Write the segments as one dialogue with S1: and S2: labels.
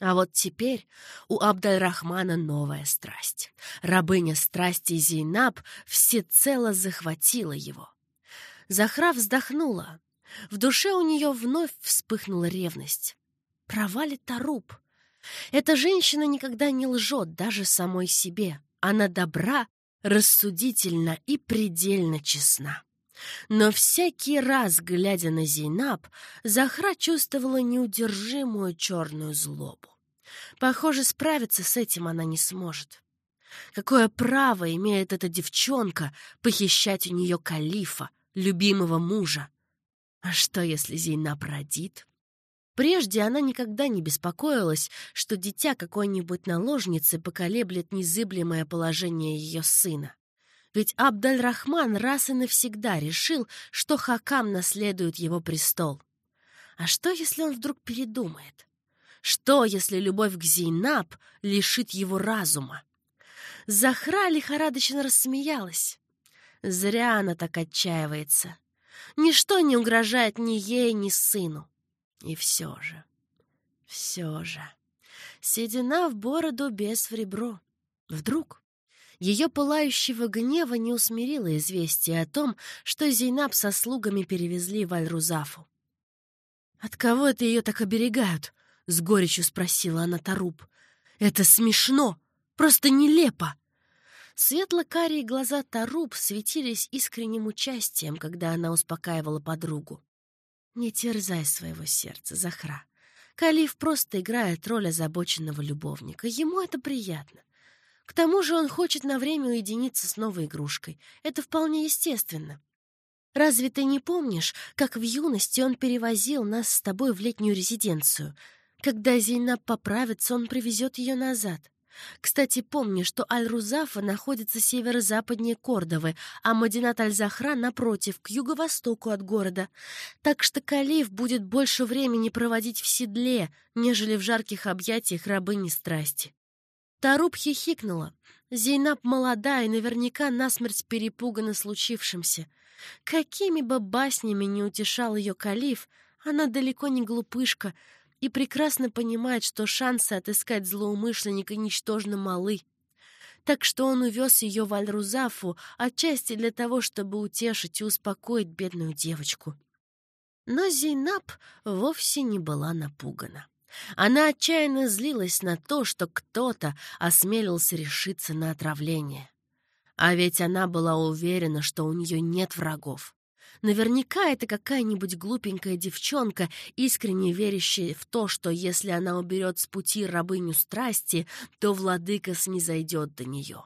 S1: А вот теперь у Абдальрахмана новая страсть. Рабыня страсти Зейнаб всецело захватила его. Захра вздохнула. В душе у нее вновь вспыхнула ревность. Права Таруб? Эта женщина никогда не лжет даже самой себе. Она добра, рассудительна и предельно честна. Но всякий раз, глядя на Зейнаб, Захра чувствовала неудержимую черную злобу. Похоже, справиться с этим она не сможет. Какое право имеет эта девчонка похищать у нее калифа, любимого мужа? А что, если Зейнаб родит? Прежде она никогда не беспокоилась, что дитя какой-нибудь наложницы поколеблет незыблемое положение ее сына. Ведь Абдаль-Рахман раз и навсегда решил, что Хакам наследует его престол. А что, если он вдруг передумает? Что, если любовь к Зейнаб лишит его разума? Захра лихорадочно рассмеялась. Зря она так отчаивается. Ничто не угрожает ни ей, ни сыну. И все же, все же, седина в бороду без в ребро. Вдруг ее пылающего гнева не усмирило известие о том, что Зейнаб со слугами перевезли в Аль-Рузафу. «От кого это ее так оберегают?» — с горечью спросила она Таруб. «Это смешно! Просто нелепо!» Светло-карие глаза Таруб светились искренним участием, когда она успокаивала подругу. «Не терзай своего сердца, Захра. Калиф просто играет роль озабоченного любовника. Ему это приятно. К тому же он хочет на время уединиться с новой игрушкой. Это вполне естественно. Разве ты не помнишь, как в юности он перевозил нас с тобой в летнюю резиденцию? Когда Зейнаб поправится, он привезет ее назад. Кстати, помни, что Аль-Рузафа находится северо-западнее Кордовы, а Мадинат Аль-Захра напротив, к юго-востоку от города. Так что Калиф будет больше времени проводить в седле, нежели в жарких объятиях рабыни страсти. Таруб хихикнула. Зейнаб молода и наверняка насмерть перепугана случившимся. Какими бы баснями не утешал ее калиф, она далеко не глупышка и прекрасно понимает, что шансы отыскать злоумышленника ничтожно малы. Так что он увез ее в Аль-Рузафу отчасти для того, чтобы утешить и успокоить бедную девочку. Но Зейнаб вовсе не была напугана. Она отчаянно злилась на то, что кто-то осмелился решиться на отравление. А ведь она была уверена, что у нее нет врагов. Наверняка это какая-нибудь глупенькая девчонка, искренне верящая в то, что если она уберет с пути рабыню страсти, то владыка снизойдет до нее.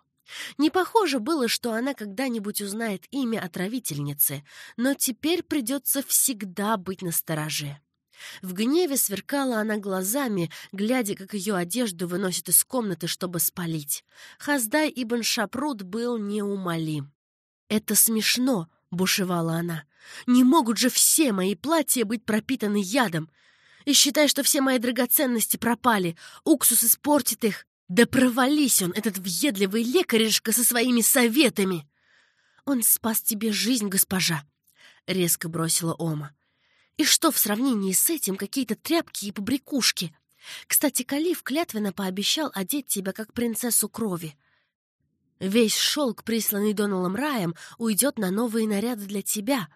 S1: Не похоже было, что она когда-нибудь узнает имя отравительницы, но теперь придется всегда быть настороже. В гневе сверкала она глазами, глядя, как ее одежду выносят из комнаты, чтобы спалить. Хаздай ибн Шапрут был неумолим. «Это смешно», — бушевала она. «Не могут же все мои платья быть пропитаны ядом. И считай, что все мои драгоценности пропали. Уксус испортит их. Да провались он, этот въедливый лекаришка со своими советами!» «Он спас тебе жизнь, госпожа», — резко бросила Ома. И что в сравнении с этим какие-то тряпки и побрякушки? Кстати, Калиф клятвенно пообещал одеть тебя как принцессу крови. Весь шелк, присланный Доналом Раем, уйдет на новые наряды для тебя.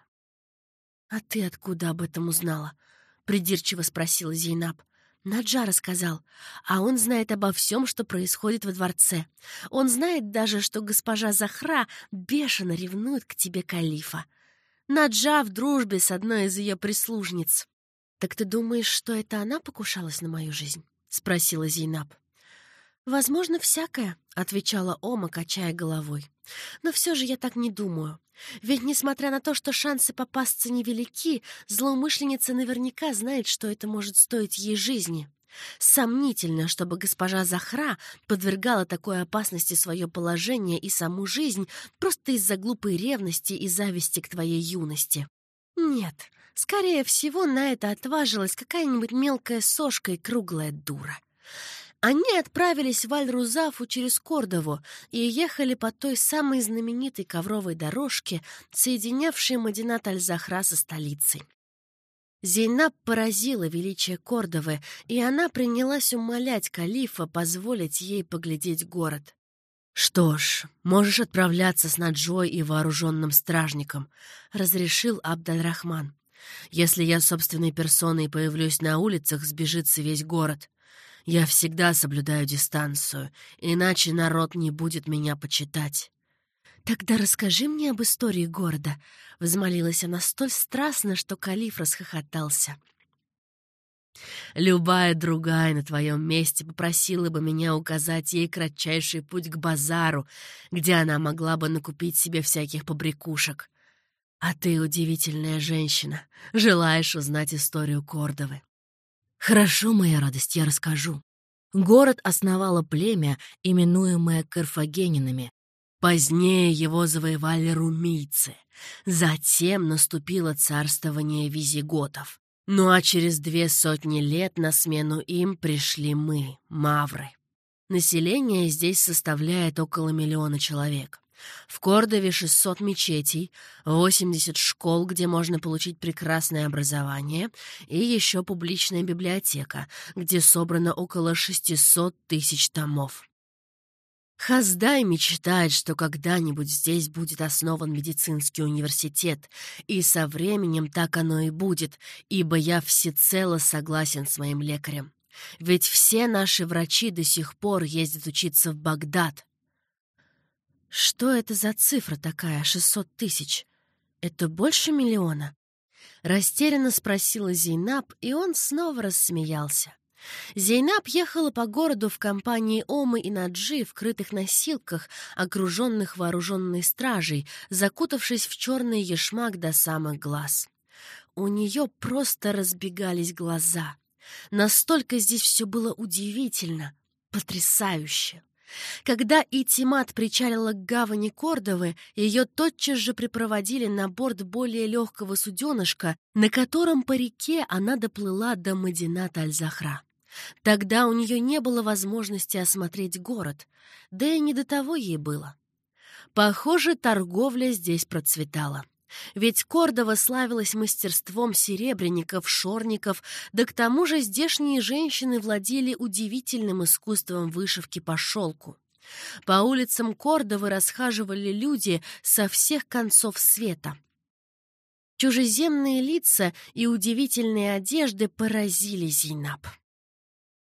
S1: — А ты откуда об этом узнала? — придирчиво спросила Зейнаб. Наджа рассказал, а он знает обо всем, что происходит во дворце. Он знает даже, что госпожа Захра бешено ревнует к тебе калифа. Наджа в дружбе с одной из ее прислужниц. «Так ты думаешь, что это она покушалась на мою жизнь?» — спросила Зейнаб. «Возможно, всякое», — отвечала Ома, качая головой. «Но все же я так не думаю. Ведь, несмотря на то, что шансы попасться невелики, злоумышленница наверняка знает, что это может стоить ей жизни. Сомнительно, чтобы госпожа Захра подвергала такой опасности свое положение и саму жизнь просто из-за глупой ревности и зависти к твоей юности. Нет, скорее всего, на это отважилась какая-нибудь мелкая сошка и круглая дура. Они отправились в Аль-Рузафу через Кордову и ехали по той самой знаменитой ковровой дорожке, соединявшей Мадинат Аль-Захра со столицей. Зейнаб поразила величие Кордовы, и она принялась умолять калифа позволить ей поглядеть город. «Что ж, можешь отправляться с Наджой и вооруженным стражником», — разрешил Абдальрахман. «Если я собственной персоной появлюсь на улицах, сбежится весь город. Я всегда соблюдаю дистанцию, иначе народ не будет меня почитать». «Тогда расскажи мне об истории города», — взмолилась она столь страстно, что калиф расхохотался. Любая другая на твоем месте попросила бы меня указать ей кратчайший путь к базару, где она могла бы накупить себе всяких побрякушек. А ты удивительная женщина, желаешь узнать историю Кордовы. Хорошо, моя радость, я расскажу. Город основало племя, именуемое Карфагенинами. Позднее его завоевали румийцы. Затем наступило царствование визиготов. Ну а через две сотни лет на смену им пришли мы, мавры. Население здесь составляет около миллиона человек. В Кордове 600 мечетей, 80 школ, где можно получить прекрасное образование, и еще публичная библиотека, где собрано около 600 тысяч томов. Хаздай мечтает, что когда-нибудь здесь будет основан медицинский университет, и со временем так оно и будет, ибо я всецело согласен с моим лекарем. Ведь все наши врачи до сих пор ездят учиться в Багдад. Что это за цифра такая, 600 тысяч? Это больше миллиона? Растерянно спросила Зейнаб, и он снова рассмеялся. Зейнаб ехала по городу в компании Омы и Наджи в крытых носилках, окруженных вооруженной стражей, закутавшись в черный ешмак до самых глаз. У нее просто разбегались глаза. Настолько здесь все было удивительно, потрясающе. Когда Итимат причалила к гавани Кордовы, ее тотчас же припроводили на борт более легкого суденышка, на котором по реке она доплыла до Мадинат Аль-Захра. Тогда у нее не было возможности осмотреть город, да и не до того ей было. Похоже, торговля здесь процветала. Ведь Кордова славилась мастерством серебряников, шорников, да к тому же здешние женщины владели удивительным искусством вышивки по шелку. По улицам Кордовы расхаживали люди со всех концов света. Чужеземные лица и удивительные одежды поразили Зейнаб.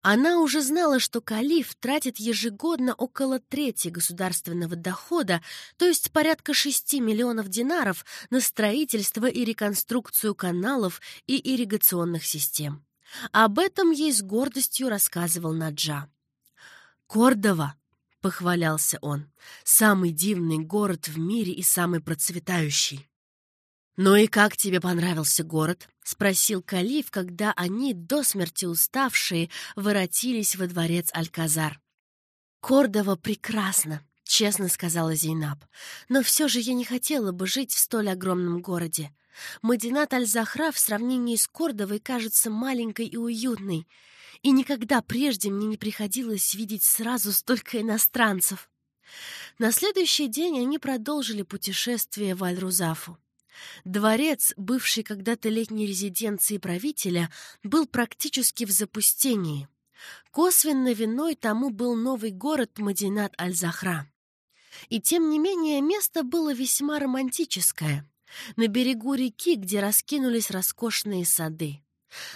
S1: Она уже знала, что Калиф тратит ежегодно около трети государственного дохода, то есть порядка 6 миллионов динаров, на строительство и реконструкцию каналов и ирригационных систем. Об этом ей с гордостью рассказывал Наджа. «Кордова», — похвалялся он, — «самый дивный город в мире и самый процветающий». «Ну и как тебе понравился город?» — спросил Калиф, когда они, до смерти уставшие, воротились во дворец Альказар. «Кордова прекрасно», — честно сказала Зейнаб. «Но все же я не хотела бы жить в столь огромном городе. Мадинат Аль-Захра в сравнении с Кордовой кажется маленькой и уютной, и никогда прежде мне не приходилось видеть сразу столько иностранцев». На следующий день они продолжили путешествие в Аль-Рузафу. Дворец, бывший когда-то летней резиденцией правителя, был практически в запустении. Косвенно виной тому был новый город Мадинат Аль-Захра. И тем не менее место было весьма романтическое. На берегу реки, где раскинулись роскошные сады.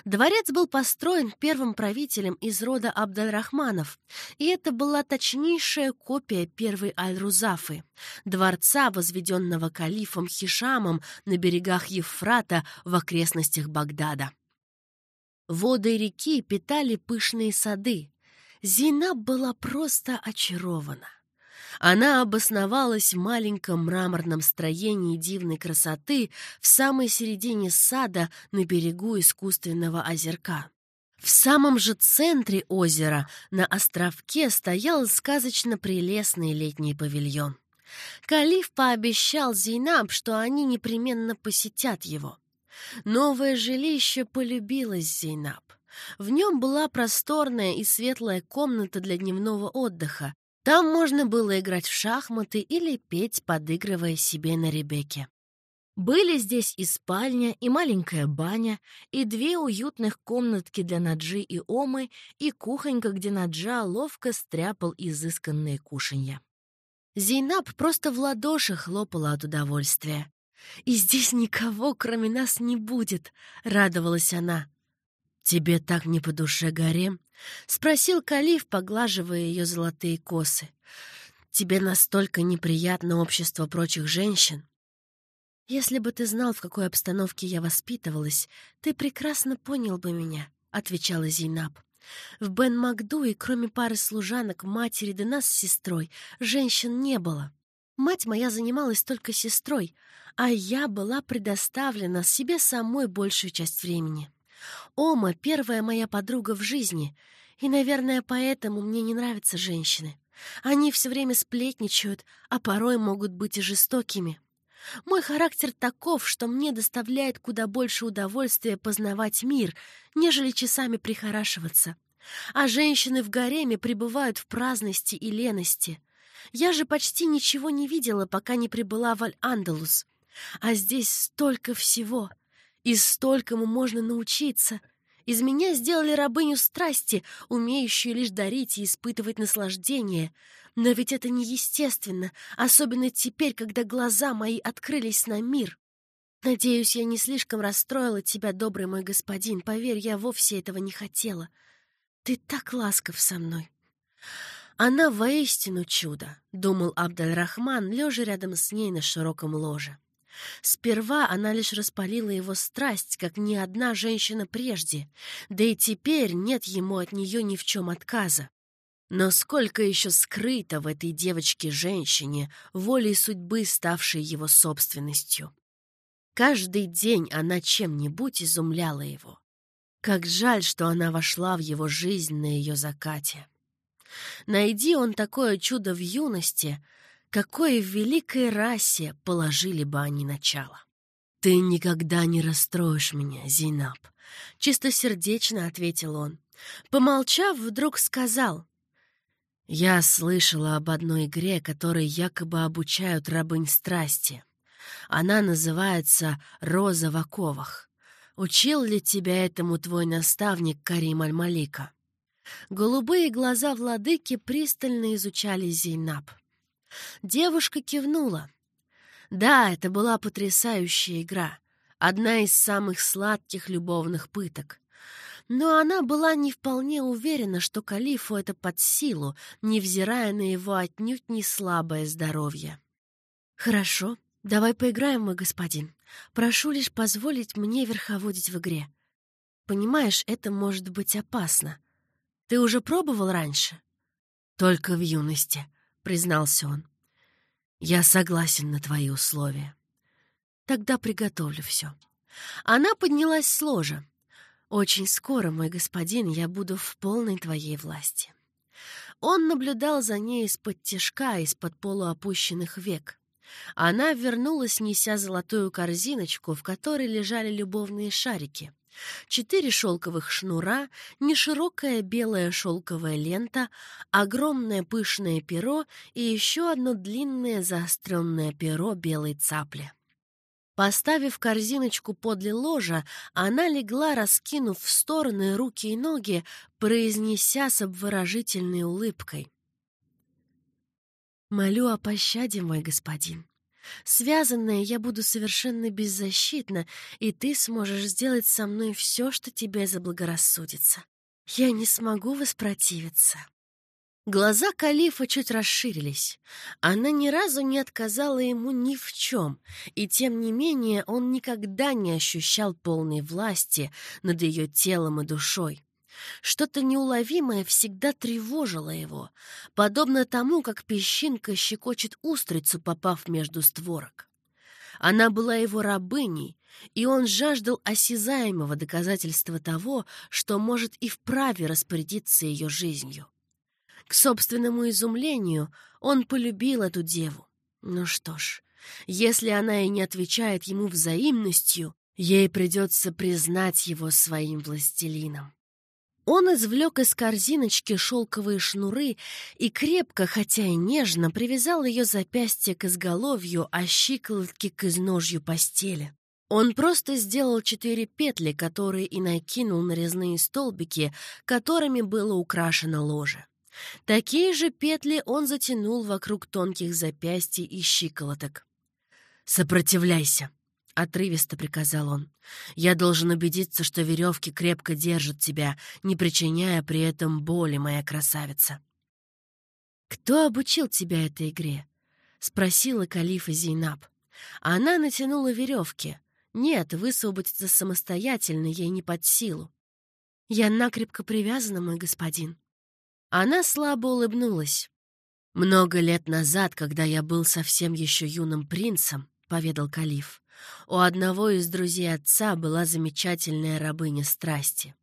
S1: Дворец был построен первым правителем из рода Абдальрахманов, и это была точнейшая копия первой Аль-Рузафы, дворца, возведенного калифом Хишамом на берегах Евфрата в окрестностях Багдада. Воды реки питали пышные сады. Зейнаб была просто очарована. Она обосновалась в маленьком мраморном строении дивной красоты в самой середине сада на берегу искусственного озерка. В самом же центре озера, на островке, стоял сказочно прелестный летний павильон. Калиф пообещал Зейнаб, что они непременно посетят его. Новое жилище полюбилось Зейнаб. В нем была просторная и светлая комната для дневного отдыха, там можно было играть в шахматы или петь, подыгрывая себе на Ребекке. Были здесь и спальня, и маленькая баня, и две уютных комнатки для Наджи и Омы, и кухонька, где Наджа ловко стряпал изысканные кушанья. Зейнаб просто в ладоши хлопала от удовольствия. «И здесь никого, кроме нас, не будет», — радовалась она. «Тебе так не по душе, Гарем?» — спросил Калиф, поглаживая ее золотые косы. «Тебе настолько неприятно общество прочих женщин?» «Если бы ты знал, в какой обстановке я воспитывалась, ты прекрасно понял бы меня», — отвечала Зейнаб. «В Бен-Макдуе, кроме пары служанок, матери да нас с сестрой, женщин не было. Мать моя занималась только сестрой, а я была предоставлена себе самой большую часть времени. Ома — первая моя подруга в жизни, и, наверное, поэтому мне не нравятся женщины. Они все время сплетничают, а порой могут быть и жестокими. Мой характер таков, что мне доставляет куда больше удовольствия познавать мир, нежели часами прихорашиваться. А женщины в гареме пребывают в праздности и лености. Я же почти ничего не видела, пока не прибыла в Аль-Андалус. А здесь столько всего, и столькому можно научиться. Из меня сделали рабыню страсти, умеющую лишь дарить и испытывать наслаждение — но ведь это неестественно, особенно теперь, когда глаза мои открылись на мир. Надеюсь, я не слишком расстроила тебя, добрый мой господин. Поверь, я вовсе этого не хотела. Ты так ласков со мной. Она воистину чудо, — думал Абдаль-Рахман, лежа рядом с ней на широком ложе. Сперва она лишь распалила его страсть, как ни одна женщина прежде, да и теперь нет ему от нее ни в чем отказа. Но сколько еще скрыто в этой девочке-женщине, волей судьбы, ставшей его собственностью. Каждый день она чем-нибудь изумляла его. Как жаль, что она вошла в его жизнь на ее закате. Найди он такое чудо в юности, какое в великой расе положили бы они начало. «Ты никогда не расстроишь меня, Зейнаб», — чистосердечно ответил он. Помолчав, вдруг сказал, я слышала об одной игре, которой якобы обучают рабынь страсти. Она называется «Роза в оковах». Учил ли тебя этому твой наставник Карим Аль-Малика? Голубые глаза владыки пристально изучали Зейнаб. Девушка кивнула. Да, это была потрясающая игра, одна из самых сладких любовных пыток но она была не вполне уверена, что калифу это под силу, невзирая на его отнюдь не слабое здоровье. «Хорошо, давай поиграем, мой господин. Прошу лишь позволить мне верховодить в игре. Понимаешь, это может быть опасно. Ты уже пробовал раньше?» «Только в юности», — признался он. «Я согласен на твои условия. Тогда приготовлю все». Она поднялась с ложа. Очень скоро, мой господин, я буду в полной твоей власти. Он наблюдал за ней из-под тишка, из-под полуопущенных век. Она вернулась, неся золотую корзиночку, в которой лежали любовные шарики. Четыре шелковых шнура, неширокая белая шелковая лента, огромное пышное перо и еще одно длинное заостренное перо белой цапли. Поставив корзиночку подле ложа, она легла, раскинув в стороны руки и ноги, произнеся с обворожительной улыбкой. «Молю о пощаде, мой господин. Связанная я буду совершенно беззащитна, и ты сможешь сделать со мной все, что тебе заблагорассудится. Я не смогу воспротивиться». Глаза калифа чуть расширились. Она ни разу не отказала ему ни в чем, и тем не менее он никогда не ощущал полной власти над ее телом и душой. Что-то неуловимое всегда тревожило его, подобно тому, как песчинка щекочет устрицу, попав между створок. Она была его рабыней, и он жаждал осязаемого доказательства того, что может и вправе распорядиться ее жизнью. К собственному изумлению он полюбил эту деву. Ну что ж, если она и не отвечает ему взаимностью, ей придется признать его своим властелином. Он извлек из корзиночки шелковые шнуры и крепко, хотя и нежно, привязал ее запястье к изголовью, а щиколотки к изножью постели. Он просто сделал четыре петли, которые и накинул на резные столбики, которыми было украшено ложе. Такие же петли он затянул вокруг тонких запястий и щиколоток. «Сопротивляйся!» — отрывисто приказал он. «Я должен убедиться, что веревки крепко держат тебя, не причиняя при этом боли, моя красавица». «Кто обучил тебя этой игре?» — спросила калифа Зейнаб. Она натянула веревки. Нет, высвободиться самостоятельно ей не под силу. «Я накрепко привязана, мой господин». Она слабо улыбнулась. «Много лет назад, когда я был совсем еще юным принцем, — поведал Калиф, у одного из друзей отца была замечательная рабыня страсти.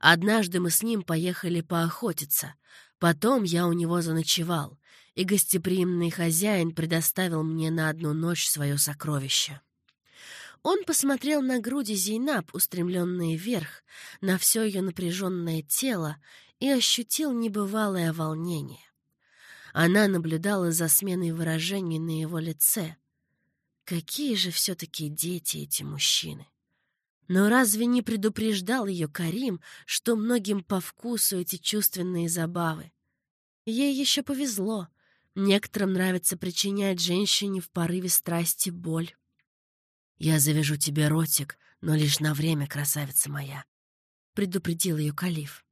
S1: Однажды мы с ним поехали поохотиться. Потом я у него заночевал, и гостеприимный хозяин предоставил мне на одну ночь свое сокровище. Он посмотрел на груди Зейнаб, устремленные вверх, на все ее напряженное тело, и ощутил небывалое волнение. Она наблюдала за сменой выражений на его лице, Какие же все-таки дети эти мужчины! Но разве не предупреждал ее Карим, что многим по вкусу эти чувственные забавы? Ей еще повезло. Некоторым нравится причинять женщине в порыве страсти боль. «Я завяжу тебе ротик, но лишь на время, красавица моя», — предупредил ее Калиф.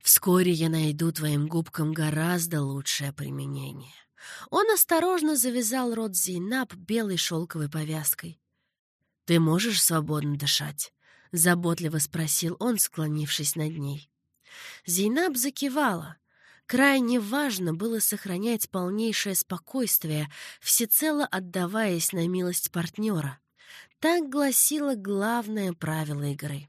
S1: «Вскоре я найду твоим губкам гораздо лучшее применение». Он осторожно завязал рот Зейнаб белой шелковой повязкой. «Ты можешь свободно дышать?» — заботливо спросил он, склонившись над ней. Зейнаб закивала. Крайне важно было сохранять полнейшее спокойствие, всецело отдаваясь на милость партнера. Так гласило главное правило игры.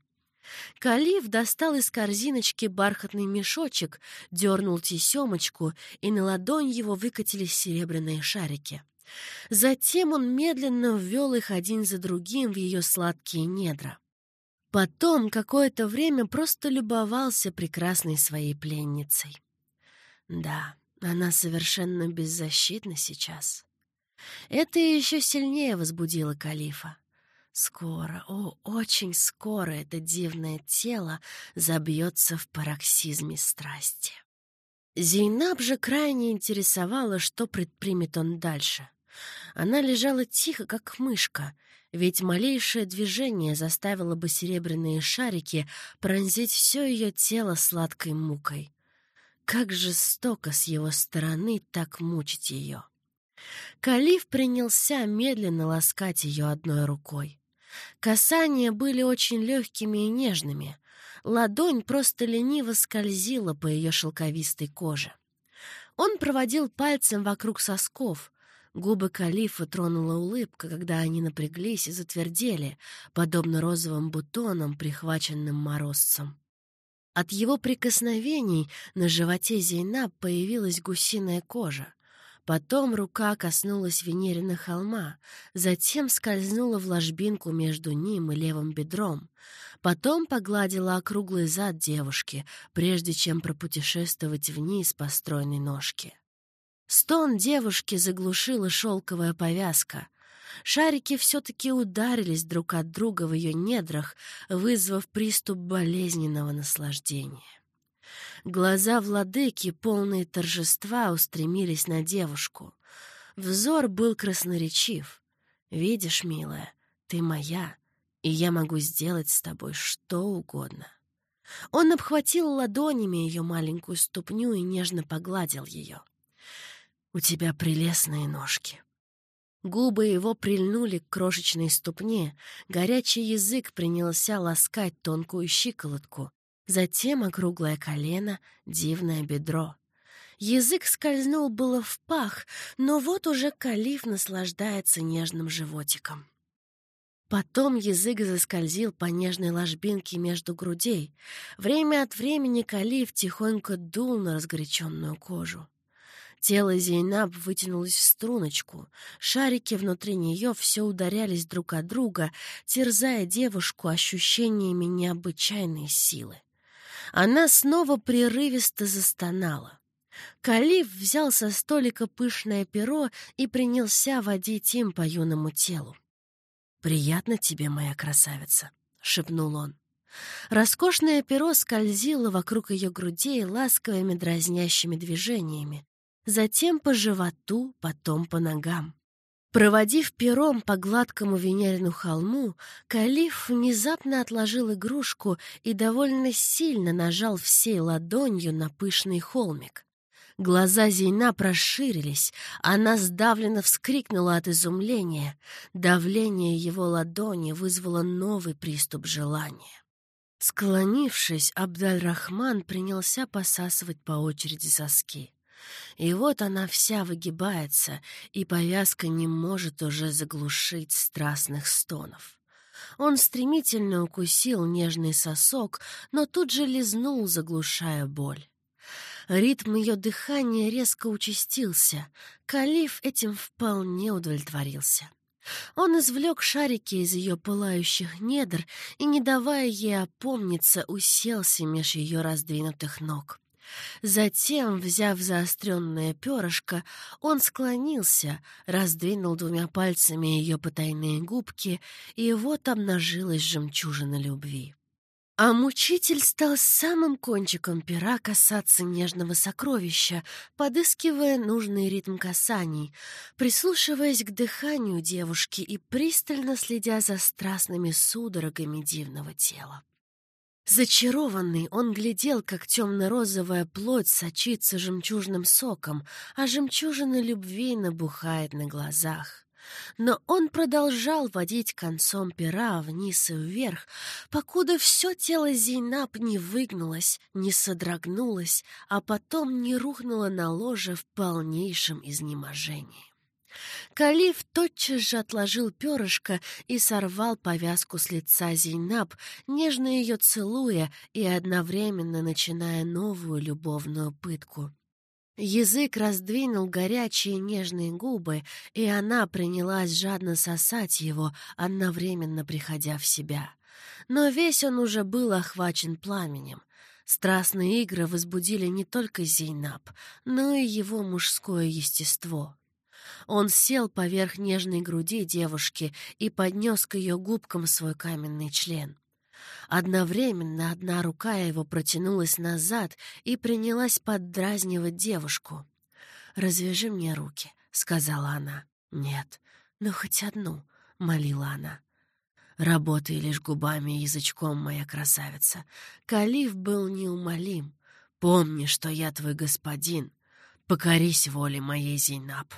S1: Калиф достал из корзиночки бархатный мешочек, дернул тесемочку, и на ладонь его выкатились серебряные шарики. Затем он медленно ввел их один за другим в ее сладкие недра. Потом какое-то время просто любовался прекрасной своей пленницей. Да, она совершенно беззащитна сейчас. Это еще сильнее возбудило Калифа. Скоро, о, очень скоро это дивное тело забьется в пароксизме страсти. Зейнаб же крайне интересовала, что предпримет он дальше. Она лежала тихо, как мышка, ведь малейшее движение заставило бы серебряные шарики пронзить все ее тело сладкой мукой. Как жестоко с его стороны так мучить ее. Калиф принялся медленно ласкать ее одной рукой. Касания были очень легкими и нежными. Ладонь просто лениво скользила по ее шелковистой коже. Он проводил пальцем вокруг сосков. Губы калифа тронула улыбка, когда они напряглись и затвердели, подобно розовым бутонам, прихваченным морозцем. От его прикосновений на животе Зейнаб появилась гусиная кожа. Потом рука коснулась Венерина холма, затем скользнула в ложбинку между ним и левым бедром. Потом погладила округлый зад девушки, прежде чем пропутешествовать вниз по стройной ножке. Стон девушки заглушила шелковая повязка. Шарики все-таки ударились друг от друга в ее недрах, вызвав приступ болезненного наслаждения. Глаза владыки, полные торжества, устремились на девушку. Взор был красноречив. «Видишь, милая, ты моя, и я могу сделать с тобой что угодно». Он обхватил ладонями ее маленькую ступню и нежно погладил ее. «У тебя прелестные ножки». Губы его прильнули к крошечной ступне, горячий язык принялся ласкать тонкую щиколотку, затем округлое колено, дивное бедро. Язык скользнул было в пах, но вот уже калиф наслаждается нежным животиком. Потом язык заскользил по нежной ложбинке между грудей. Время от времени калиф тихонько дул на разгоряченную кожу. Тело Зейнаб вытянулось в струночку. Шарики внутри нее все ударялись друг от друга, терзая девушку ощущениями необычайной силы. Она снова прерывисто застонала. Калиф взял со столика пышное перо и принялся водить им по юному телу. «Приятно тебе, моя красавица», — шепнул он. Роскошное перо скользило вокруг ее грудей ласковыми дразнящими движениями, затем по животу, потом по ногам. Проводив пером по гладкому Венерину холму, Калиф внезапно отложил игрушку и довольно сильно нажал всей ладонью на пышный холмик. Глаза Зейна проширились, она сдавленно вскрикнула от изумления. Давление его ладони вызвало новый приступ желания. Склонившись, Абдаль-Рахман принялся посасывать по очереди соски. И вот она вся выгибается, и повязка не может уже заглушить страстных стонов. Он стремительно укусил нежный сосок, но тут же лизнул, заглушая боль. Ритм ее дыхания резко участился. Калиф этим вполне удовлетворился. Он извлек шарики из ее пылающих недр и, не давая ей опомниться, уселся меж ее раздвинутых ног. Затем, взяв заостренное перышко, он склонился, раздвинул двумя пальцами ее потайные губки, и вот обнажилась жемчужина любви. А мучитель стал самым кончиком пера касаться нежного сокровища, подыскивая нужный ритм касаний, прислушиваясь к дыханию девушки и пристально следя за страстными судорогами дивного тела. Зачарованный, он глядел, как темно-розовая плоть сочится жемчужным соком, а жемчужина любви набухает на глазах. Но он продолжал водить концом пера вниз и вверх, покуда все тело Зейнаб не выгнулось, не содрогнулось, а потом не рухнуло на ложе в полнейшем изнеможении. Калиф тотчас же отложил перышко и сорвал повязку с лица Зейнаб, нежно ее целуя и одновременно начиная новую любовную пытку. Язык раздвинул горячие нежные губы, и она принялась жадно сосать его, одновременно приходя в себя. Но весь он уже был охвачен пламенем. Страстные игры возбудили не только Зейнаб, но и его мужское естество. Он сел поверх нежной груди девушки и поднес к ее губкам свой каменный член. Одновременно одна рука его протянулась назад и принялась поддразнивать девушку. «Развяжи мне руки», — сказала она. «Нет, ну хоть одну», — молила она. «Работай лишь губами и язычком, моя красавица». Калиф был неумолим. «Помни, что я твой господин. Покорись воле моей Зейнаб».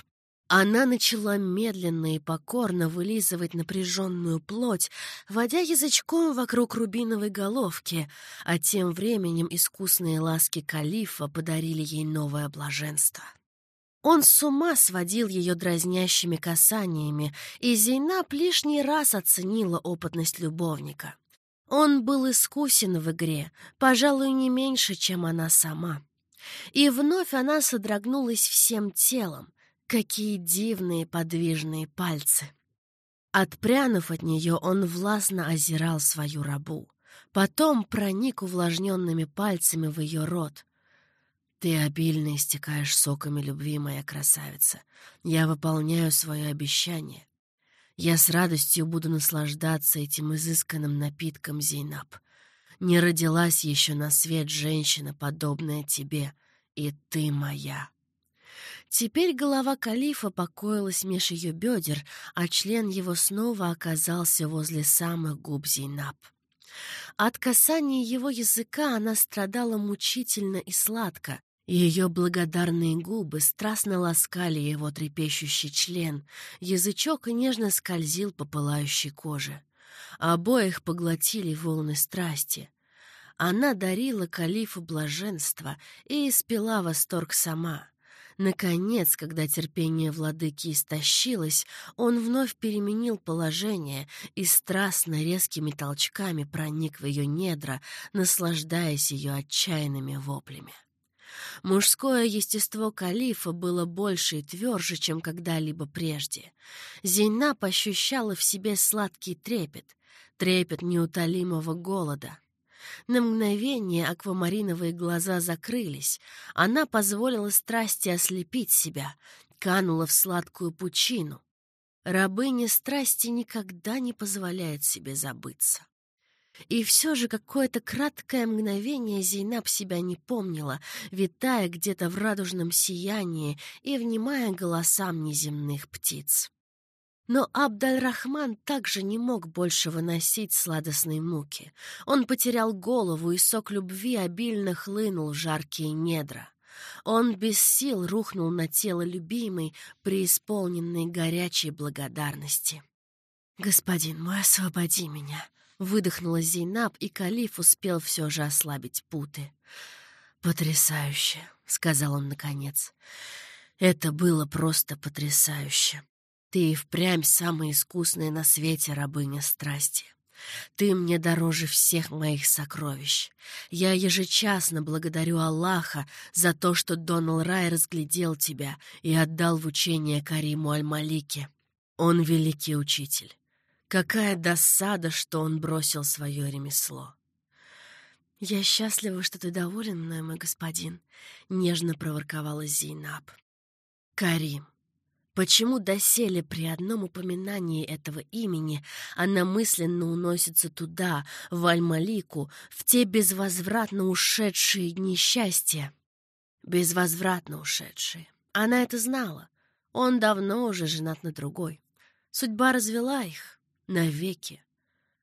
S1: Она начала медленно и покорно вылизывать напряженную плоть, водя язычком вокруг рубиновой головки, а тем временем искусные ласки калифа подарили ей новое блаженство. Он с ума сводил ее дразнящими касаниями, и Зейнаб лишний раз оценила опытность любовника. Он был искусен в игре, пожалуй, не меньше, чем она сама. И вновь она содрогнулась всем телом, Какие дивные подвижные пальцы! Отпрянув от нее, он властно озирал свою рабу. Потом проник увлажненными пальцами в ее рот. «Ты обильно истекаешь соками любви, моя красавица. Я выполняю свое обещание. Я с радостью буду наслаждаться этим изысканным напитком, Зейнаб. Не родилась еще на свет женщина, подобная тебе, и ты моя». Теперь голова калифа покоилась меж ее бедер, а член его снова оказался возле самых губ Зейнаб. От касания его языка она страдала мучительно и сладко. Ее благодарные губы страстно ласкали его трепещущий член, язычок нежно скользил по пылающей коже. Обоих поглотили волны страсти. Она дарила калифу блаженство и испила восторг сама — Наконец, когда терпение владыки истощилось, он вновь переменил положение и страстно резкими толчками проник в ее недра, наслаждаясь ее отчаянными воплями. Мужское естество калифа было больше и тверже, чем когда-либо прежде. Зейнаб ощущала в себе сладкий трепет, трепет неутолимого голода. На мгновение аквамариновые глаза закрылись. Она позволила страсти ослепить себя, канула в сладкую пучину. Рабыня страсти никогда не позволяет себе забыться. И все же какое-то краткое мгновение Зейнаб себя не помнила, витая где-то в радужном сиянии и внимая голосам неземных птиц. Но Абдаль-Рахман также не мог больше выносить сладостной муки. Он потерял голову, и сок любви обильно хлынул в жаркие недра. Он без сил рухнул на тело любимой, преисполненной горячей благодарности. «Господин мой, освободи меня!» — выдохнула Зейнаб, и Калиф успел все же ослабить путы. «Потрясающе!» — сказал он наконец. «Это было просто потрясающе!» Ты и впрямь самая искусная на свете рабыня страсти. Ты мне дороже всех моих сокровищ. Я ежечасно благодарю Аллаха за то, что Донал Рай разглядел тебя и отдал в учение Кариму Аль-Малике. Он великий учитель. Какая досада, что он бросил свое ремесло. «Я счастлива, что ты доволен мной, мой господин», — нежно проворковала Зейнаб. «Карим, Почему доселе при одном упоминании этого имени она мысленно уносится туда, в Аль-Малику, в те безвозвратно ушедшие дни счастья? Безвозвратно ушедшие. Она это знала. Он давно уже женат на другой. Судьба развела их навеки.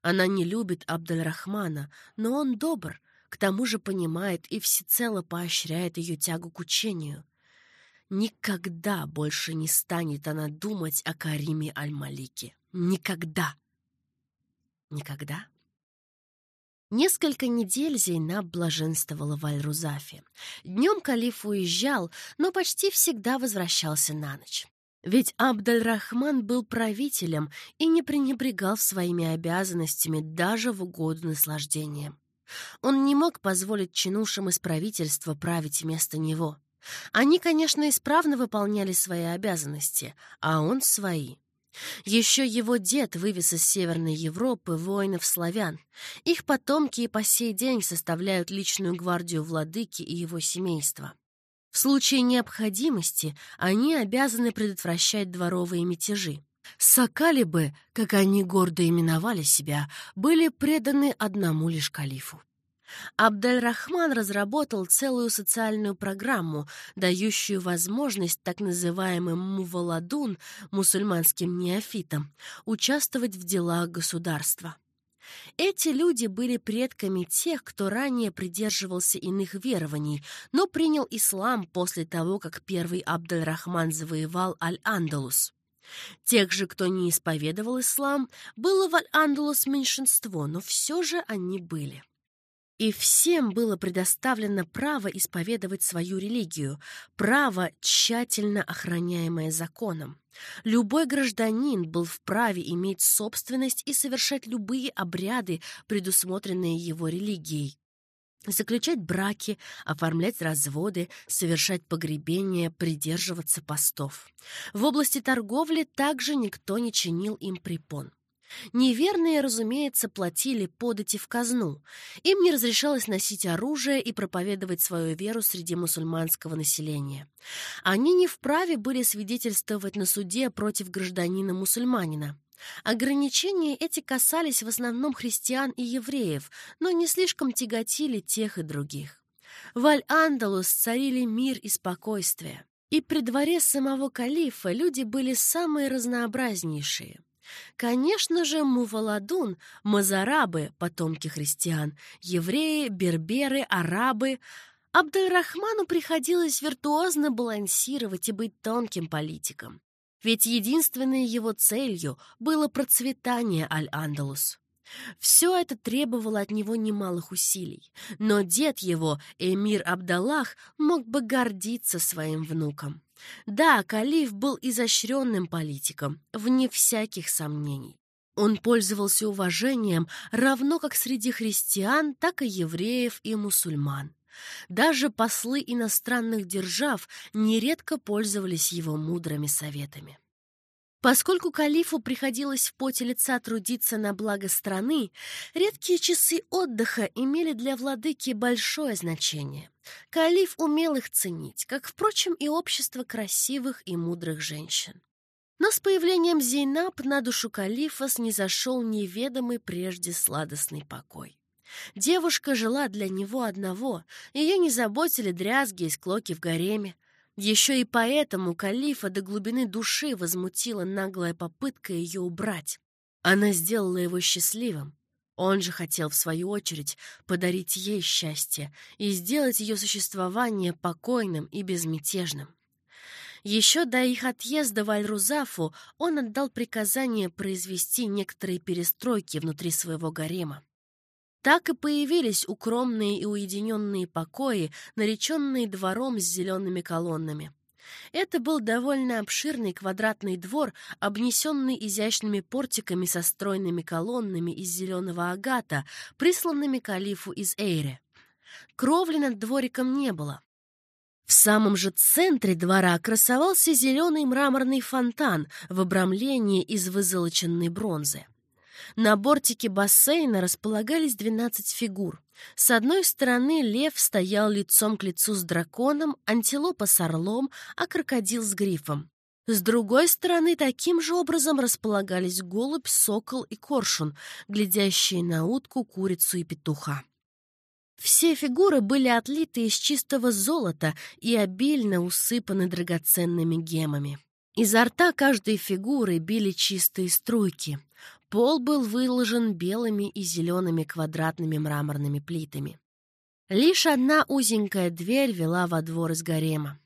S1: Она не любит Абдальрахмана, но он добр, к тому же понимает и всецело поощряет ее тягу к учению. Никогда больше не станет она думать о Кариме Аль-Малике. Никогда. Никогда. Несколько недель Зейнаб блаженствовала в Аль-Рузафе. Днем калиф уезжал, но почти всегда возвращался на ночь. Ведь Абдаль-Рахман был правителем и не пренебрегал своими обязанностями даже в угоду наслаждениям. Он не мог позволить чинушам из правительства править вместо него — они, конечно, исправно выполняли свои обязанности, а он — свои. Еще его дед вывез из Северной Европы воинов-славян. Их потомки и по сей день составляют личную гвардию владыки и его семейства. В случае необходимости они обязаны предотвращать дворовые мятежи. Сакалибы, как они гордо именовали себя, были преданы одному лишь калифу. Абдаль-Рахман разработал целую социальную программу, дающую возможность так называемым муваладун, мусульманским неофитам, участвовать в делах государства. Эти люди были предками тех, кто ранее придерживался иных верований, но принял ислам после того, как первый Абдаль-Рахман завоевал Аль-Андалус. Тех же, кто не исповедовал ислам, было в Аль-Андалус меньшинство, но все же они были. И всем было предоставлено право исповедовать свою религию, право, тщательно охраняемое законом. Любой гражданин был вправе иметь собственность и совершать любые обряды, предусмотренные его религией. Заключать браки, оформлять разводы, совершать погребения, придерживаться постов. В области торговли также никто не чинил им препон. Неверные, разумеется, платили подати в казну. Им не разрешалось носить оружие и проповедовать свою веру среди мусульманского населения. Они не вправе были свидетельствовать на суде против гражданина-мусульманина. Ограничения эти касались в основном христиан и евреев, но не слишком тяготили тех и других. В Аль-Андалус царили мир и спокойствие. И при дворе самого калифа люди были самые разнообразнейшие. Конечно же, муваладун, мазарабы, потомки христиан, евреи, берберы, арабы. Абдальрахману приходилось виртуозно балансировать и быть тонким политиком. Ведь единственной его целью было процветание Аль-Андалус. Все это требовало от него немалых усилий, но дед его, эмир Абдаллах, мог бы гордиться своим внуком. Да, Калиф был изощренным политиком, вне всяких сомнений. Он пользовался уважением равно как среди христиан, так и евреев и мусульман. Даже послы иностранных держав нередко пользовались его мудрыми советами. Поскольку калифу приходилось в поте лица трудиться на благо страны, редкие часы отдыха имели для владыки большое значение. Калиф умел их ценить, как, впрочем, и общество красивых и мудрых женщин. Но с появлением Зейнаб на душу калифа снизошел неведомый прежде сладостный покой. Девушка жила для него одного, ее не заботили дрязги и склоки в гареме. Еще и поэтому калифа до глубины души возмутила наглая попытка ее убрать. Она сделала его счастливым. Он же хотел, в свою очередь, подарить ей счастье и сделать ее существование покойным и безмятежным. Еще до их отъезда в Аль-Рузафу он отдал приказание произвести некоторые перестройки внутри своего гарема. Так и появились укромные и уединенные покои, нареченные двором с зелеными колоннами. Это был довольно обширный квадратный двор, обнесенный изящными портиками со стройными колоннами из зеленого агата, присланными калифу из Эйре. Кровли над двориком не было. В самом же центре двора красовался зеленый мраморный фонтан в обрамлении из вызолоченной бронзы. На бортике бассейна располагались 12 фигур. С одной стороны лев стоял лицом к лицу с драконом, антилопа с орлом, а крокодил с грифом. С другой стороны таким же образом располагались голубь, сокол и коршун, глядящие на утку, курицу и петуха. Все фигуры были отлиты из чистого золота и обильно усыпаны драгоценными гемами. Изо рта каждой фигуры били чистые струйки. Пол был выложен белыми и зелеными квадратными мраморными плитами. Лишь одна узенькая дверь вела во двор из гарема.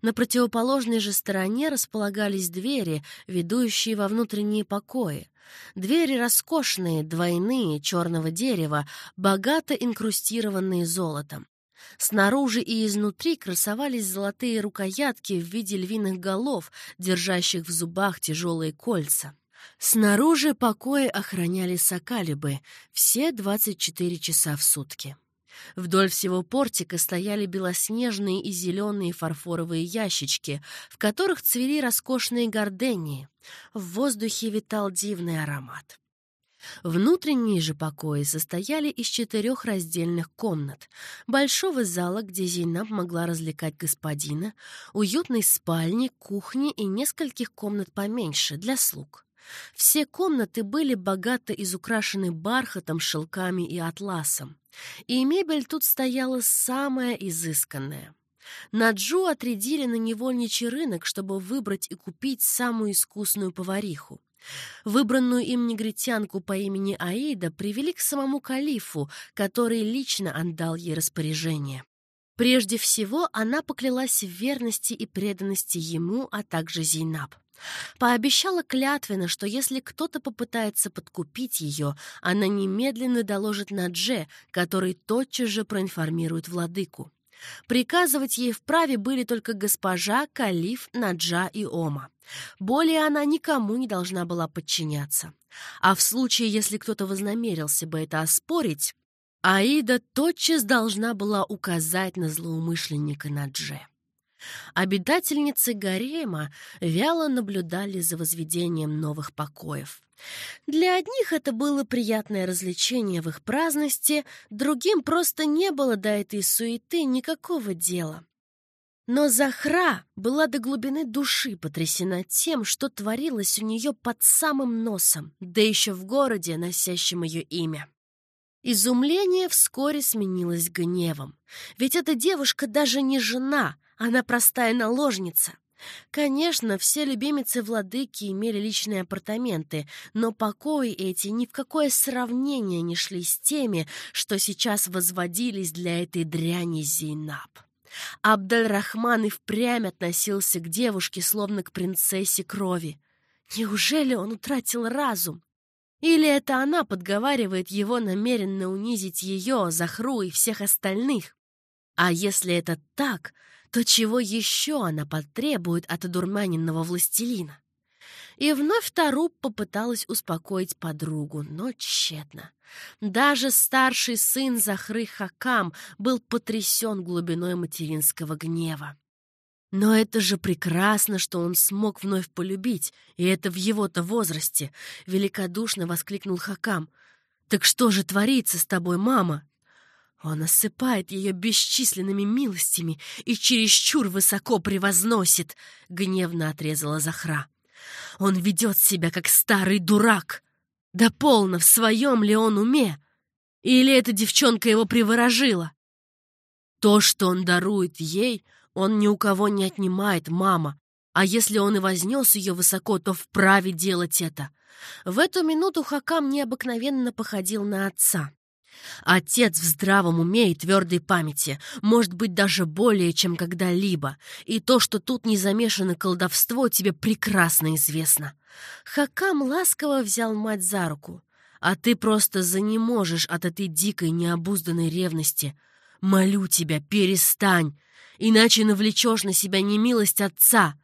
S1: На противоположной же стороне располагались двери, ведущие во внутренние покои. Двери роскошные, двойные, черного дерева, богато инкрустированные золотом. Снаружи и изнутри красовались золотые рукоятки в виде львиных голов, держащих в зубах тяжелые кольца. Снаружи покои охраняли сокалибы все 24 часа в сутки. Вдоль всего портика стояли белоснежные и зеленые фарфоровые ящички, в которых цвели роскошные гордении. В воздухе витал дивный аромат. Внутренние же покои состояли из четырех раздельных комнат, большого зала, где Зейнаб могла развлекать господина, уютной спальни, кухни и нескольких комнат поменьше для слуг. Все комнаты были богато изукрашены бархатом, шелками и атласом. И мебель тут стояла самая изысканная. Наджу отрядили на невольничий рынок, чтобы выбрать и купить самую искусную повариху. Выбранную им негритянку по имени Аида привели к самому калифу, который лично отдал ей распоряжение. Прежде всего, она поклялась в верности и преданности ему, а также Зейнаб. Пообещала клятвенно, что если кто-то попытается подкупить ее, она немедленно доложит Надже, который тотчас же проинформирует владыку. Приказывать ей вправе были только госпожа, калиф, Наджа и Ома. Более она никому не должна была подчиняться. А в случае, если кто-то вознамерился бы это оспорить, Аида тотчас должна была указать на злоумышленника Надже. Обитательницы гарема вяло наблюдали за возведением новых покоев. Для одних это было приятное развлечение в их праздности, другим просто не было до этой суеты никакого дела. Но Захра была до глубины души потрясена тем, что творилось у нее под самым носом, да еще в городе, носящем ее имя. Изумление вскоре сменилось гневом, ведь эта девушка даже не жена, она простая наложница. Конечно, все любимицы владыки имели личные апартаменты, но покои эти ни в какое сравнение не шли с теми, что сейчас возводились для этой дряни Зейнаб. Абдаль-Рахман и впрямь относился к девушке, словно к принцессе крови. Неужели он утратил разум? Или это она подговаривает его намеренно унизить ее, Захру и всех остальных? А если это так, то чего еще она потребует от одурманенного властелина? И вновь Таруп попыталась успокоить подругу, но тщетно. Даже старший сын Захры Хакам был потрясен глубиной материнского гнева. Но это же прекрасно, что он смог вновь полюбить, и это в его-то возрасте, — великодушно воскликнул Хакам. Так что же творится с тобой, мама? Он осыпает ее бесчисленными милостями и чересчур высоко превозносит, — гневно отрезала Захра. Он ведет себя, как старый дурак. Да полно, в своем ли он уме? Или эта девчонка его приворожила? То, что он дарует ей, он ни у кого не отнимает, мама. А если он и вознес ее высоко, то вправе делать это. В эту минуту Хакам необыкновенно походил на отца. Отец в здравом уме и твердой памяти, может быть, даже более, чем когда-либо, и то, что тут не замешано колдовство, тебе прекрасно известно. Хакам ласково взял мать за руку. А ты просто занеможешь от этой дикой необузданной ревности. Молю тебя, перестань, иначе навлечешь на себя немилость отца.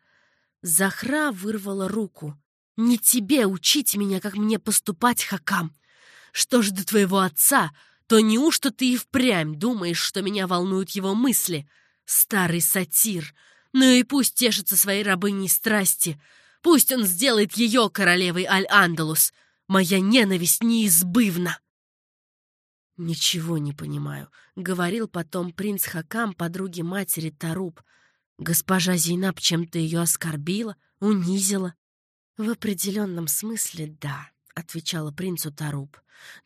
S1: Захра вырвала руку. «Не тебе учить меня, как мне поступать, Хакам. Что ж до твоего отца, то неужто ты и впрямь думаешь, что меня волнуют его мысли? Старый сатир! Ну и пусть тешится своей рабыней страсти. Пусть он сделает ее королевой Аль-Андалус. Моя ненависть неизбывна!» «Ничего не понимаю», — говорил потом принц Хакам подруге матери Таруб. «Госпожа Зейнаб чем-то ее оскорбила, унизила». «В определенном смысле, да», — отвечала принцу Таруб.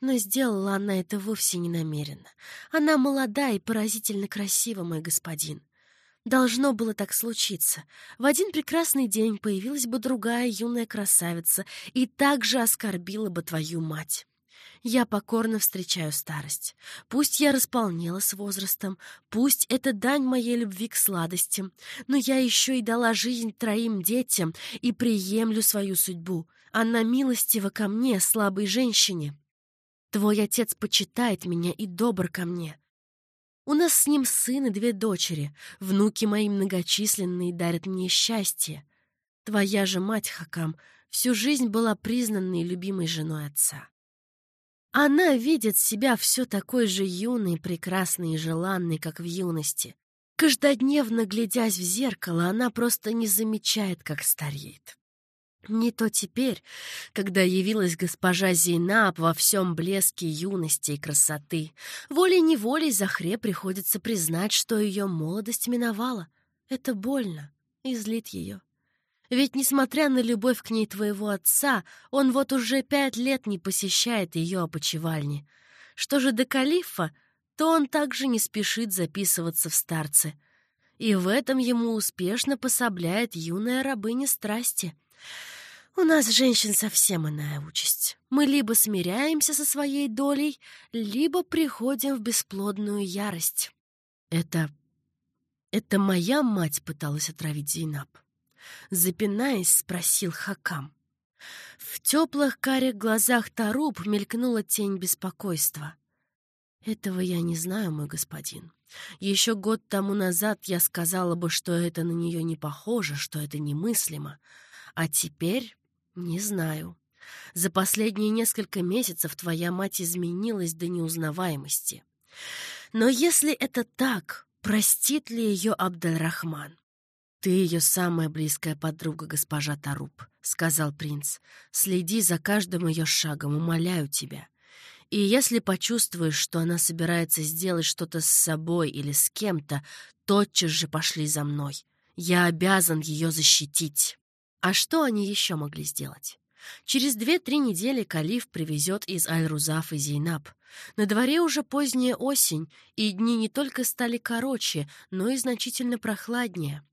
S1: «Но сделала она это вовсе не намеренно. Она молода и поразительно красива, мой господин. Должно было так случиться. В один прекрасный день появилась бы другая юная красавица и также оскорбила бы твою мать. Я покорно встречаю старость. Пусть я располнела с возрастом, пусть это дань моей любви к сладостям, но я еще и дала жизнь троим детям и приемлю свою судьбу. Она милостива ко мне, слабой женщине. Твой отец почитает меня и добр ко мне. У нас с ним сын и две дочери. Внуки мои многочисленные дарят мне счастье. Твоя же мать, Хакам, всю жизнь была признанной любимой женой отца. Она видит себя все такой же юной, прекрасной и желанной, как в юности. Каждодневно, глядясь в зеркало, она просто не замечает, как стареет. Не то теперь, когда явилась госпожа Зейнаб во всем блеске юности и красоты. Волей-неволей Захре приходится признать, что ее молодость миновала. Это больно и злит ее. Ведь, несмотря на любовь к ней твоего отца, он вот уже пять лет не посещает ее опочивальни. Что же до калифа, то он также не спешит записываться в старцы. И в этом ему успешно пособляет юная рабыня страсти — у нас, женщин, совсем иная участь. Мы либо смиряемся со своей долей, либо приходим в бесплодную ярость. Это... это моя мать пыталась отравить Зейнаб. Запинаясь, спросил Хакам. В теплых карих глазах Таруб мелькнула тень беспокойства. «Этого я не знаю, мой господин. Еще год тому назад я сказала бы, что это на нее не похоже, что это немыслимо. А теперь «Не знаю. За последние несколько месяцев твоя мать изменилась до неузнаваемости. Но если это так, простит ли ее Абдальрахман? «Ты ее самая близкая подруга, госпожа Таруб», — сказал принц. «Следи за каждым ее шагом, умоляю тебя. И если почувствуешь, что она собирается сделать что-то с собой или с кем-то, тотчас же пошли за мной. Я обязан ее защитить». А что они еще могли сделать? Через две-три недели Калиф привезет из Аль-Рузаф и Зейнаб. На дворе уже поздняя осень, и дни не только стали короче, но и значительно прохладнее.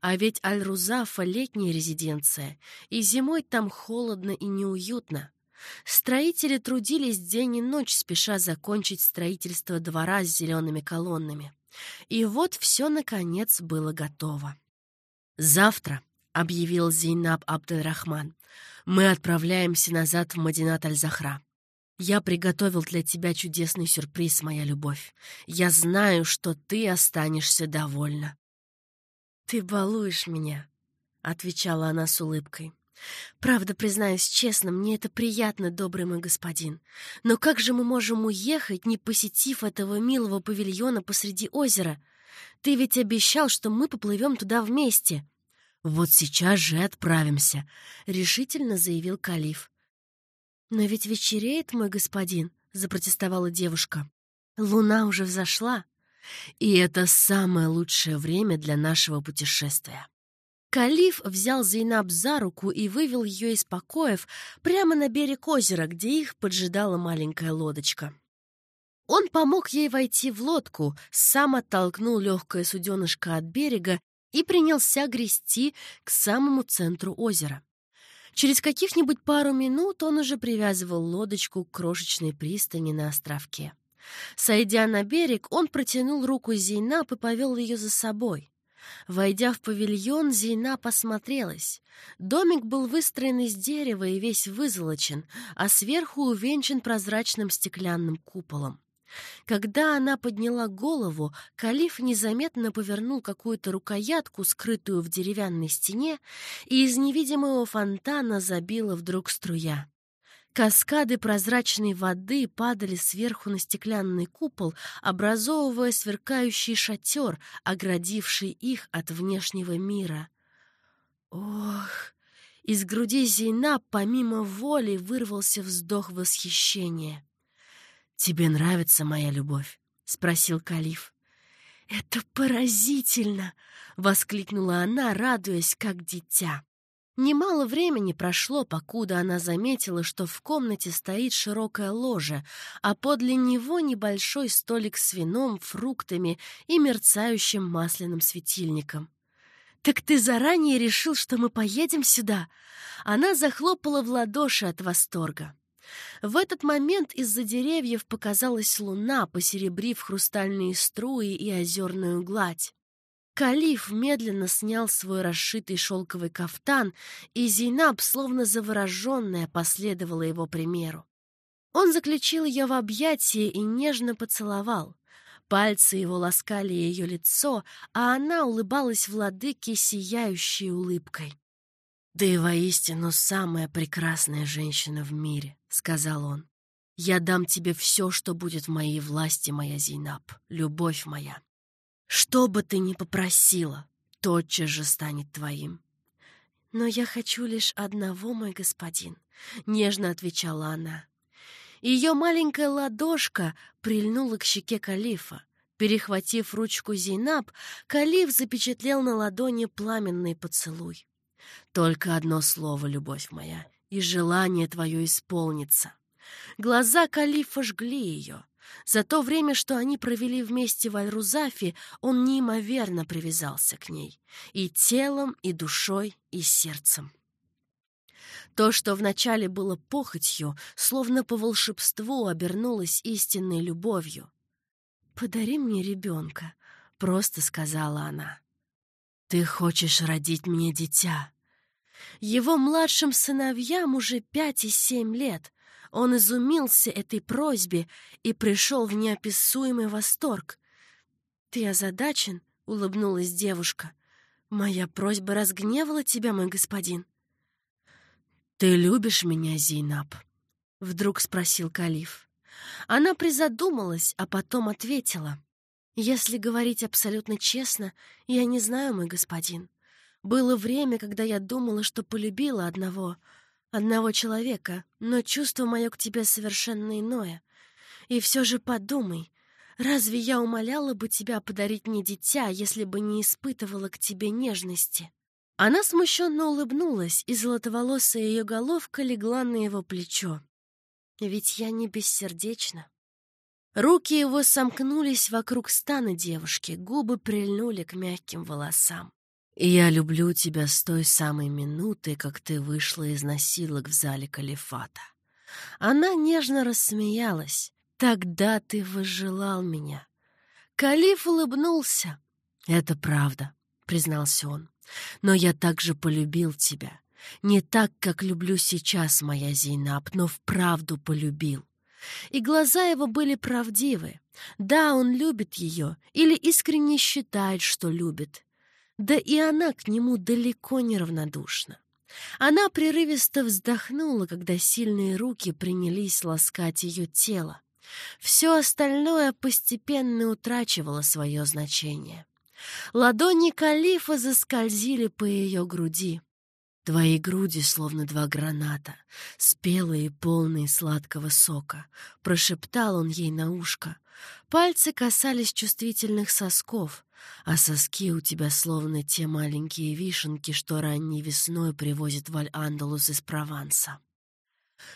S1: А ведь Аль-Рузафа — летняя резиденция, и зимой там холодно и неуютно. Строители трудились день и ночь, спеша закончить строительство двора с зелеными колоннами. И вот все, наконец, было готово. Завтра, объявил Зейнаб Абдельрахман. «Мы отправляемся назад в Мадинат Аль-Захра. Я приготовил для тебя чудесный сюрприз, моя любовь. Я знаю, что ты останешься довольна». «Ты балуешь меня», — отвечала она с улыбкой. «Правда, признаюсь честно, мне это приятно, добрый мой господин. Но как же мы можем уехать, не посетив этого милого павильона посреди озера? Ты ведь обещал, что мы поплывем туда вместе». «Вот сейчас же отправимся», — решительно заявил Калиф. «Но ведь вечереет, мой господин», — запротестовала девушка. «Луна уже взошла, и это самое лучшее время для нашего путешествия». Калиф взял Зейнаб за руку и вывел ее из покоев прямо на берег озера, где их поджидала маленькая лодочка. Он помог ей войти в лодку, сам оттолкнул легкое суденышко от берега и принялся грести к самому центру озера. Через каких-нибудь пару минут он уже привязывал лодочку к крошечной пристани на островке. Сойдя на берег, он протянул руку Зейнаб и повел ее за собой. Войдя в павильон, Зейна посмотрелась. Домик был выстроен из дерева и весь вызолочен, а сверху увенчан прозрачным стеклянным куполом. Когда она подняла голову, калиф незаметно повернул какую-то рукоятку, скрытую в деревянной стене, и из невидимого фонтана забила вдруг струя. Каскады прозрачной воды падали сверху на стеклянный купол, образовывая сверкающий шатер, оградивший их от внешнего мира. Ох! Из груди Зейна помимо воли вырвался вздох восхищения. «Тебе нравится моя любовь?» — спросил Калиф. «Это поразительно!» — воскликнула она, радуясь, как дитя. Немало времени прошло, покуда она заметила, что в комнате стоит широкое ложе, а подле него небольшой столик с вином, фруктами и мерцающим масляным светильником. «Так ты заранее решил, что мы поедем сюда?» Она захлопала в ладоши от восторга. В этот момент из-за деревьев показалась луна, посеребрив хрустальные струи и озерную гладь. Калиф медленно снял свой расшитый шелковый кафтан, и Зейнаб, словно завороженная, последовала его примеру. Он заключил ее в объятия и нежно поцеловал. Пальцы его ласкали ее лицо, а она улыбалась владыке сияющей улыбкой. «Ты воистину самая прекрасная женщина в мире», — сказал он. «Я дам тебе все, что будет в моей власти, моя Зейнаб, любовь моя. Что бы ты ни попросила, тотчас же станет твоим». «Но я хочу лишь одного, мой господин», — нежно отвечала она. Ее маленькая ладошка прильнула к щеке калифа. Перехватив ручку Зейнаб, калиф запечатлел на ладони пламенный поцелуй. Только одно слово, любовь моя, и желание твое исполнится. Глаза калифа жгли ее. За то время, что они провели вместе в Альрузафе, он неимоверно привязался к ней. И телом, и душой, и сердцем. То, что вначале было похотью, словно по волшебству обернулось истинной любовью. «Подари мне ребенка», — просто сказала она. «Ты хочешь родить мне дитя?» Его младшим сыновьям уже пять и семь лет. Он изумился этой просьбе и пришел в неописуемый восторг. «Ты озадачен?» — улыбнулась девушка. «Моя просьба разгневала тебя, мой господин?» «Ты любишь меня, Зейнаб?» — вдруг спросил Калиф. Она призадумалась, а потом ответила. «Если говорить абсолютно честно, я не знаю, мой господин. Было время, когда я думала, что полюбила одного, одного человека, но чувство мое к тебе совершенно иное. И все же подумай, разве я умоляла бы тебя подарить мне дитя, если бы не испытывала к тебе нежности?» Она смущенно улыбнулась, и золотоволосая ее головка легла на его плечо. «Ведь я не бессердечна». Руки его сомкнулись вокруг стана девушки, губы прильнули к мягким волосам. «Я люблю тебя с той самой минуты, как ты вышла из насилок в зале калифата». Она нежно рассмеялась. «Тогда ты возжелал меня». Калиф улыбнулся. «Это правда», — признался он. «Но я также полюбил тебя. Не так, как люблю сейчас, моя Зейнаб, но вправду полюбил. И глаза его были правдивы. Да, он любит ее или искренне считает, что любит. Да и она к нему далеко не равнодушна. Она прерывисто вздохнула, когда сильные руки принялись ласкать ее тело. Все остальное постепенно утрачивало свое значение. Ладони калифа заскользили по ее груди. Твои груди словно два граната, спелые и полные сладкого сока. Прошептал он ей на ушко. Пальцы касались чувствительных сосков, а соски у тебя словно те маленькие вишенки, что ранней весной привозят в Аль-Андалус из Прованса.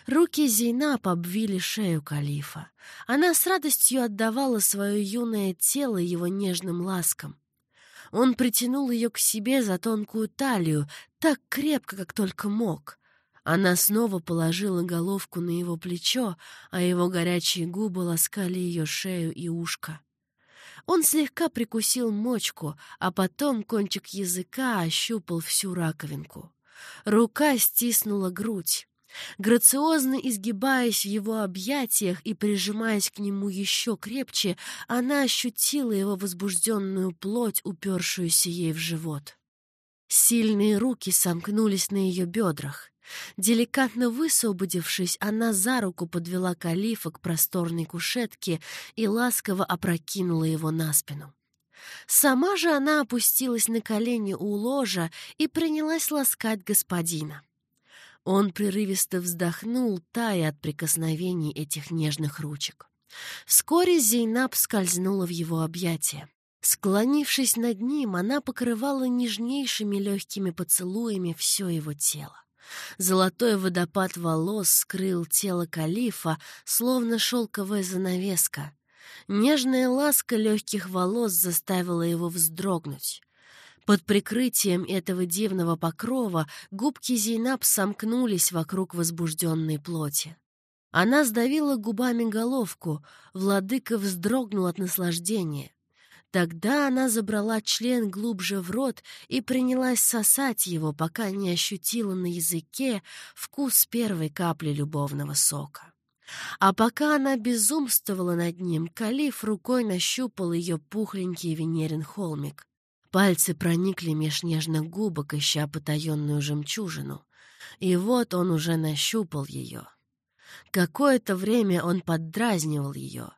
S1: Руки Зейнаб обвили шею калифа. Она с радостью отдавала свое юное тело его нежным ласкам. Он притянул ее к себе за тонкую талию, так крепко, как только мог. Она снова положила головку на его плечо, а его горячие губы ласкали ее шею и ушко. Он слегка прикусил мочку, а потом кончик языка ощупал всю раковинку. Рука стиснула грудь. Грациозно изгибаясь в его объятиях и прижимаясь к нему еще крепче, она ощутила его возбужденную плоть, упершуюся ей в живот. Сильные руки сомкнулись на ее бедрах. Деликатно высвободившись, она за руку подвела калифа к просторной кушетке и ласково опрокинула его на спину. Сама же она опустилась на колени у ложа и принялась ласкать господина. Он прерывисто вздохнул, тая от прикосновений этих нежных ручек. Вскоре Зейнаб скользнула в его объятия. Склонившись над ним, она покрывала нежнейшими легкими поцелуями все его тело. Золотой водопад волос скрыл тело калифа, словно шелковая занавеска. Нежная ласка легких волос заставила его вздрогнуть. Под прикрытием этого дивного покрова губки Зейнаб сомкнулись вокруг возбужденной плоти. Она сдавила губами головку, владыка вздрогнул от наслаждения. Тогда она забрала член глубже в рот и принялась сосать его, пока не ощутила на языке вкус первой капли любовного сока. А пока она безумствовала над ним, Калиф рукой нащупал ее пухленький Венерин холмик. Пальцы проникли меж нежных губок, ища потаенную жемчужину. И вот он уже нащупал ее. Какое-то время он поддразнивал ее.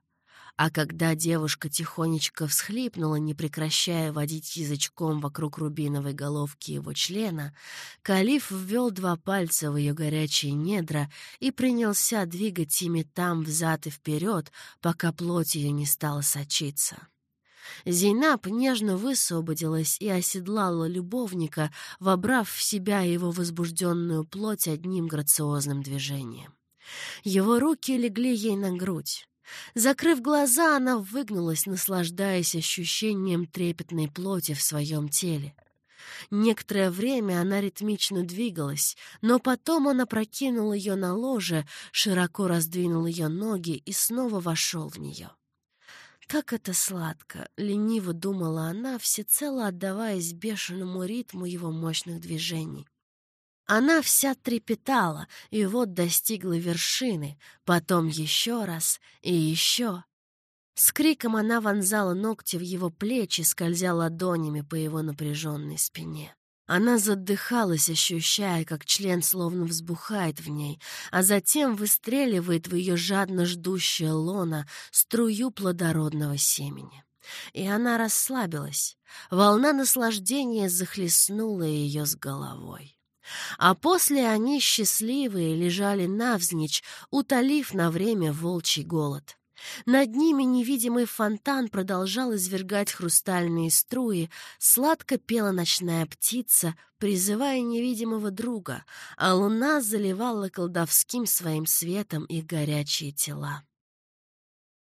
S1: А когда девушка тихонечко всхлипнула, не прекращая водить язычком вокруг рубиновой головки его члена, Калиф ввел два пальца в ее горячие недра и принялся двигать ими там взад и вперед, пока плоть ее не стала сочиться. Зейнаб нежно высвободилась и оседлала любовника, вобрав в себя его возбужденную плоть одним грациозным движением. Его руки легли ей на грудь. Закрыв глаза, она выгнулась, наслаждаясь ощущением трепетной плоти в своем теле. Некоторое время она ритмично двигалась, но потом он опрокинул ее на ложе, широко раздвинул ее ноги и снова вошел в нее. Как это сладко, лениво думала она, всецело отдаваясь бешеному ритму его мощных движений. Она вся трепетала, и вот достигла вершины, потом еще раз и еще. С криком она вонзала ногти в его плечи, скользя ладонями по его напряженной спине. Она задыхалась, ощущая, как член словно взбухает в ней, а затем выстреливает в ее жадно ждущее лона струю плодородного семени. И она расслабилась. Волна наслаждения захлестнула ее с головой. А после они, счастливые, лежали навзничь, утолив на время волчий голод. Над ними невидимый фонтан продолжал извергать хрустальные струи, сладко пела ночная птица, призывая невидимого друга, а луна заливала колдовским своим светом их горячие тела.